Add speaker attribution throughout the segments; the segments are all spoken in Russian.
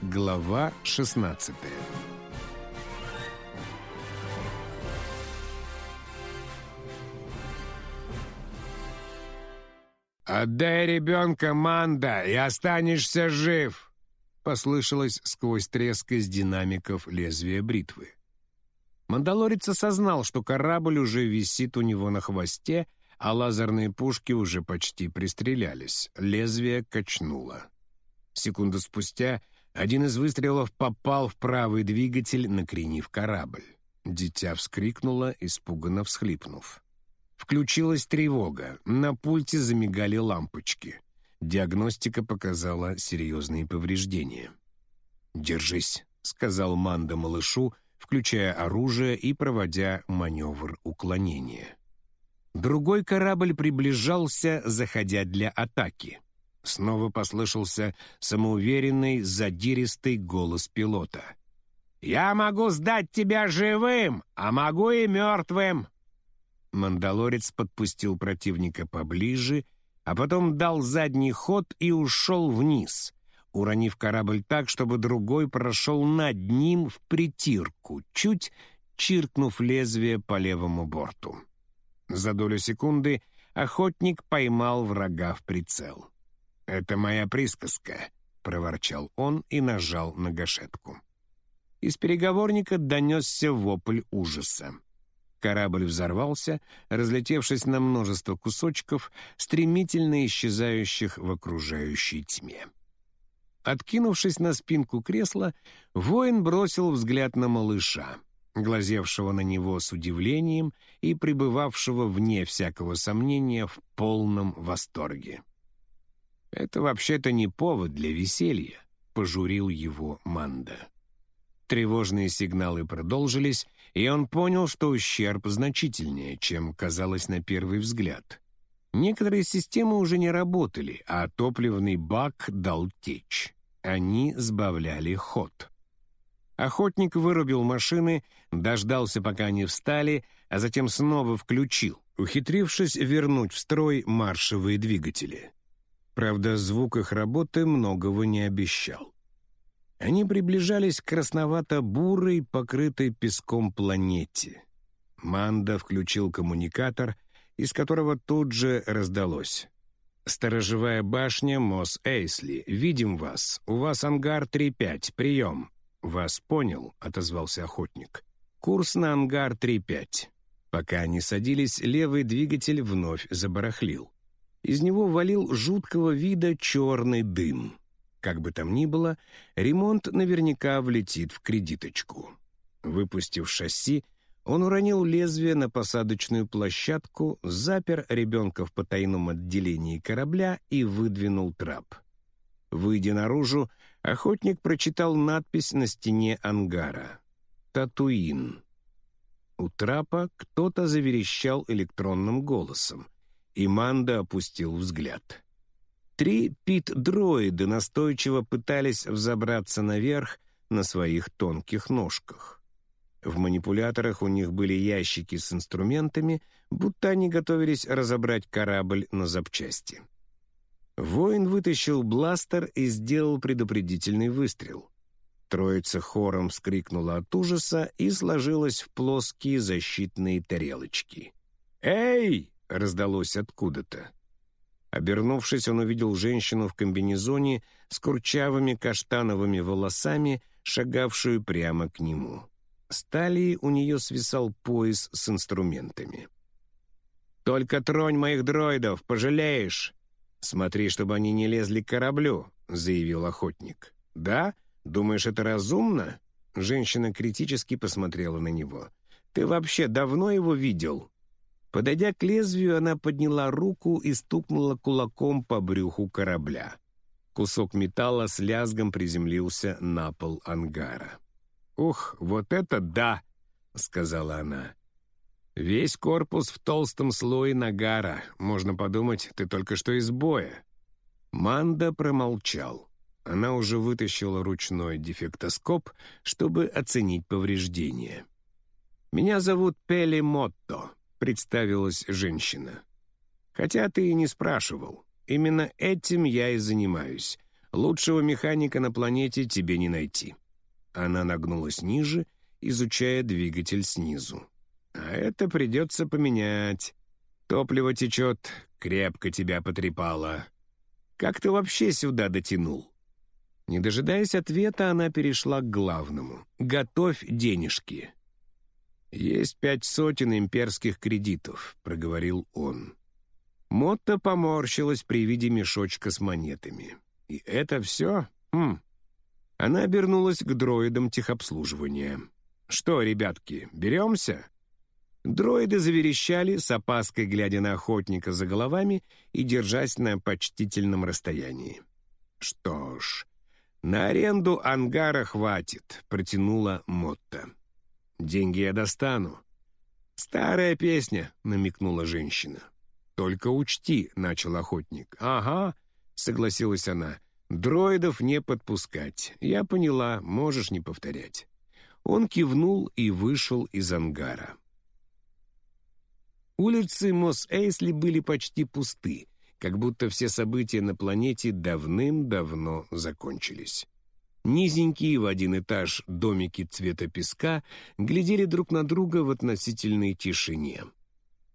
Speaker 1: Глава 16 «Отдай ребенка, Манда, и останешься жив!» Послышалось сквозь треск из динамиков лезвия бритвы. Мандалорец осознал, что корабль уже висит у него на хвосте, а лазерные пушки уже почти пристрелялись. Лезвие качнуло. Секунду спустя один из выстрелов попал в правый двигатель, накренив корабль. Дитя вскрикнуло, испуганно всхлипнув. Включилась тревога. На пульте замигали лампочки. Диагностика показала серьезные повреждения. «Держись», — сказал Манда малышу, включая оружие и проводя маневр уклонения. Другой корабль приближался, заходя для атаки. Снова послышался самоуверенный, задиристый голос пилота. «Я могу сдать тебя живым, а могу и мертвым!» Мандалорец подпустил противника поближе, а потом дал задний ход и ушел вниз, уронив корабль так, чтобы другой прошел над ним в притирку, чуть чиркнув лезвие по левому борту. За долю секунды охотник поймал врага в прицел. «Это моя присказка», — проворчал он и нажал на гашетку. Из переговорника донесся вопль ужаса. Корабль взорвался, разлетевшись на множество кусочков, стремительно исчезающих в окружающей тьме. Откинувшись на спинку кресла, воин бросил взгляд на малыша, глазевшего на него с удивлением и пребывавшего вне всякого сомнения в полном восторге. «Это вообще-то не повод для веселья», — пожурил его Манда. Тревожные сигналы продолжились, и он понял, что ущерб значительнее, чем казалось на первый взгляд. Некоторые системы уже не работали, а топливный бак дал течь. Они сбавляли ход. Охотник вырубил машины, дождался, пока они встали, а затем снова включил, ухитрившись вернуть в строй маршевые двигатели. Правда, звук их работы многого не обещал. Они приближались к красновато-бурой, покрытой песком планете. Манда включил коммуникатор, из которого тут же раздалось. «Сторожевая башня Мос Эйсли, видим вас. У вас ангар 3-5, прием». «Вас понял», — отозвался охотник. «Курс на ангар 3-5». Пока они садились, левый двигатель вновь забарахлил. Из него валил жуткого вида черный дым. Как бы там ни было, ремонт наверняка влетит в кредиточку. Выпустив шасси, он уронил лезвие на посадочную площадку, запер ребенка в потайном отделении корабля и выдвинул трап. Выйдя наружу, охотник прочитал надпись на стене ангара. «Татуин». У трапа кто-то заверещал электронным голосом, и Манда опустил взгляд. Три пит-дроиды настойчиво пытались взобраться наверх на своих тонких ножках. В манипуляторах у них были ящики с инструментами, будто они готовились разобрать корабль на запчасти. Воин вытащил бластер и сделал предупредительный выстрел. Троица хором вскрикнула от ужаса и сложилась в плоские защитные тарелочки. «Эй!» — раздалось откуда-то. Обернувшись, он увидел женщину в комбинезоне с курчавыми каштановыми волосами, шагавшую прямо к нему. С талии у нее свисал пояс с инструментами. «Только тронь моих дроидов, пожалеешь!» «Смотри, чтобы они не лезли к кораблю», — заявил охотник. «Да? Думаешь, это разумно?» Женщина критически посмотрела на него. «Ты вообще давно его видел?» Подойдя к лезвию, она подняла руку и стукнула кулаком по брюху корабля. Кусок металла с лязгом приземлился на пол ангара. «Ух, вот это да!» — сказала она. «Весь корпус в толстом слое нагара. Можно подумать, ты только что из боя». Манда промолчал. Она уже вытащила ручной дефектоскоп, чтобы оценить повреждения. «Меня зовут Пели Мотто», — представилась женщина. «Хотя ты и не спрашивал. Именно этим я и занимаюсь. Лучшего механика на планете тебе не найти». Она нагнулась ниже, изучая двигатель снизу. «А это придется поменять. Топливо течет, крепко тебя потрепало. Как ты вообще сюда дотянул?» Не дожидаясь ответа, она перешла к главному. «Готовь денежки». «Есть пять сотен имперских кредитов», — проговорил он. Мотта поморщилась при виде мешочка с монетами. «И это все? Хм». Она обернулась к дроидам техобслуживания. «Что, ребятки, беремся?» Дроиды заверещали, с опаской глядя на охотника за головами и держась на почтительном расстоянии. «Что ж, на аренду ангара хватит», — протянула Мотта. «Деньги я достану». «Старая песня», — намекнула женщина. «Только учти», — начал охотник. «Ага», — согласилась она. «Дроидов не подпускать. Я поняла, можешь не повторять». Он кивнул и вышел из ангара. Улицы Мос-Эйсли были почти пусты, как будто все события на планете давным-давно закончились. Низенькие в один этаж домики цвета песка глядели друг на друга в относительной тишине.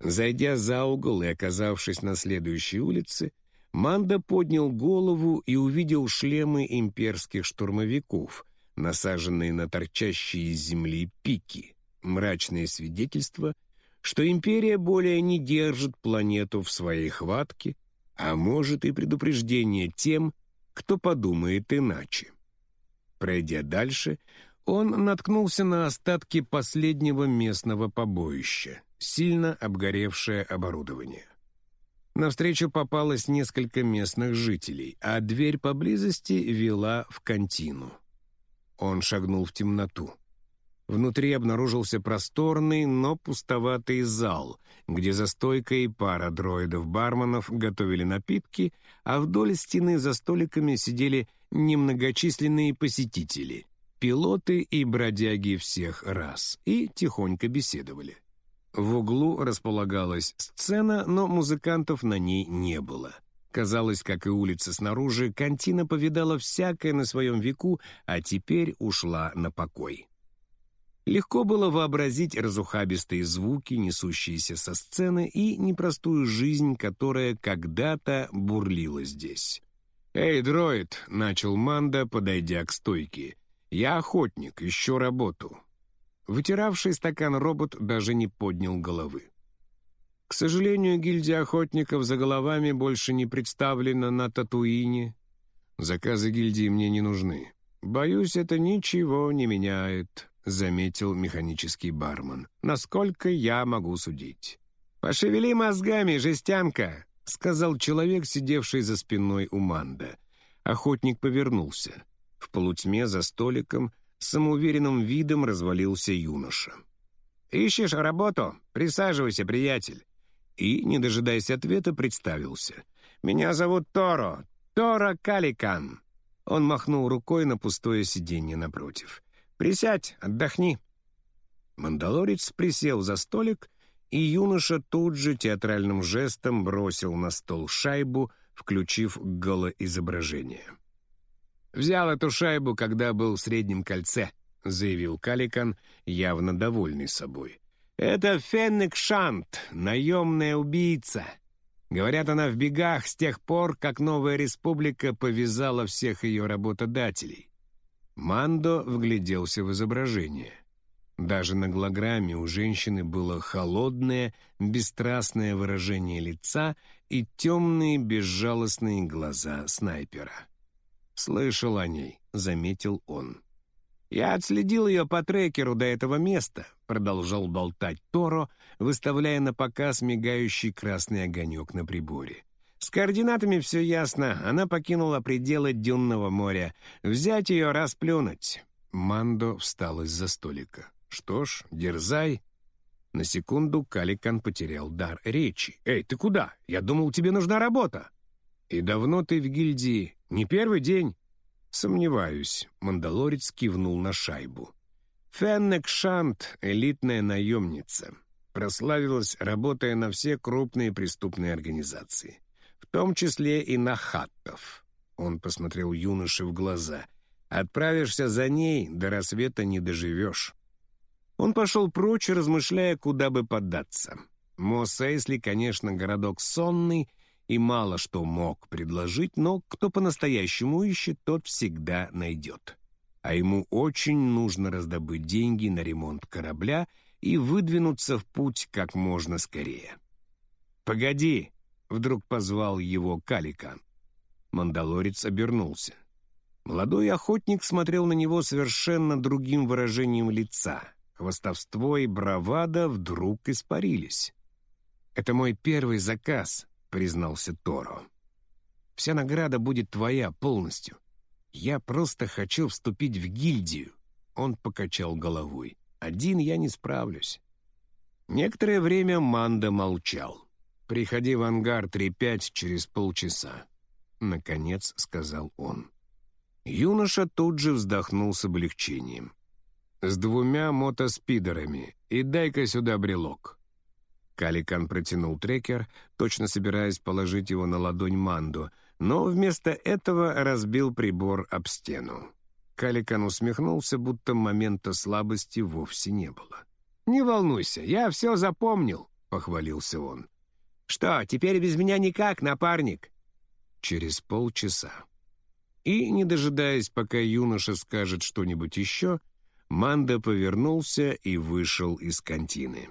Speaker 1: Зайдя за угол и оказавшись на следующей улице, Манда поднял голову и увидел шлемы имперских штурмовиков, насаженные на торчащие из земли пики, мрачное свидетельство, что империя более не держит планету в своей хватке, а может и предупреждение тем, кто подумает иначе. Пройдя дальше, он наткнулся на остатки последнего местного побоища сильно обгоревшее оборудование. Навстречу попалось несколько местных жителей, а дверь поблизости вела в контину. Он шагнул в темноту. Внутри обнаружился просторный, но пустоватый зал, где за стойкой пара дроидов-барменов готовили напитки, а вдоль стены за столиками сидели немногочисленные посетители, пилоты и бродяги всех рас, и тихонько беседовали. В углу располагалась сцена, но музыкантов на ней не было. Казалось, как и улица снаружи, кантина повидала всякое на своем веку, а теперь ушла на покой. Легко было вообразить разухабистые звуки, несущиеся со сцены, и непростую жизнь, которая когда-то бурлила здесь. «Эй, дроид!» — начал Манда, подойдя к стойке. «Я охотник, ищу работу. Вытиравший стакан робот даже не поднял головы. К сожалению, гильдия охотников за головами больше не представлена на Татуине. Заказы гильдии мне не нужны. Боюсь, это ничего не меняет, заметил механический бармен. Насколько я могу судить. Пошевели мозгами, жестянка, сказал человек, сидевший за спиной у Манда. Охотник повернулся. В полутьме за столиком самоуверенным видом развалился юноша. «Ищешь работу? Присаживайся, приятель». И, не дожидаясь ответа, представился. «Меня зовут Торо. Торо Каликан». Он махнул рукой на пустое сиденье напротив. «Присядь, отдохни». Мандалорец присел за столик, и юноша тут же театральным жестом бросил на стол шайбу, включив голоизображение. «Взял эту шайбу, когда был в среднем кольце», — заявил Каликан, явно довольный собой. «Это Фенник Шант, наемная убийца. Говорят, она в бегах с тех пор, как новая республика повязала всех ее работодателей». Мандо вгляделся в изображение. Даже на голограмме у женщины было холодное, бесстрастное выражение лица и темные безжалостные глаза снайпера. «Слышал о ней», — заметил он. «Я отследил ее по трекеру до этого места», — продолжал болтать Торо, выставляя на показ мигающий красный огонек на приборе. «С координатами все ясно. Она покинула пределы Дюнного моря. Взять ее, расплюнуть». Мандо встал из-за столика. «Что ж, дерзай». На секунду Каликан потерял дар речи. «Эй, ты куда? Я думал, тебе нужна работа». «И давно ты в гильдии?» «Не первый день?» «Сомневаюсь», — Мандалорец кивнул на шайбу. Феннек Шант — элитная наемница. Прославилась, работая на все крупные преступные организации, в том числе и на хаттов. Он посмотрел юноше в глаза. «Отправишься за ней, до рассвета не доживешь». Он пошел прочь, размышляя, куда бы податься. Мосейсли, конечно, городок сонный и мало что мог предложить, но кто по-настоящему ищет, тот всегда найдет. А ему очень нужно раздобыть деньги на ремонт корабля и выдвинуться в путь как можно скорее. «Погоди!» — вдруг позвал его Каликан. Мандалорец обернулся. Молодой охотник смотрел на него совершенно другим выражением лица. Хвостовство и бравада вдруг испарились. «Это мой первый заказ», — признался Торо. «Вся награда будет твоя полностью. Я просто хочу вступить в гильдию». Он покачал головой. «Один я не справлюсь». Некоторое время Манда молчал. «Приходи в ангар 3-5 через полчаса», — наконец сказал он. Юноша тут же вздохнул с облегчением. «С двумя мотоспидерами, и дай-ка сюда брелок». Каликан протянул трекер, точно собираясь положить его на ладонь Манду, но вместо этого разбил прибор об стену. Каликан усмехнулся, будто момента слабости вовсе не было. «Не волнуйся, я все запомнил», — похвалился он. «Что, теперь без меня никак, напарник?» Через полчаса. И, не дожидаясь, пока юноша скажет что-нибудь еще, Манда повернулся и вышел из контины.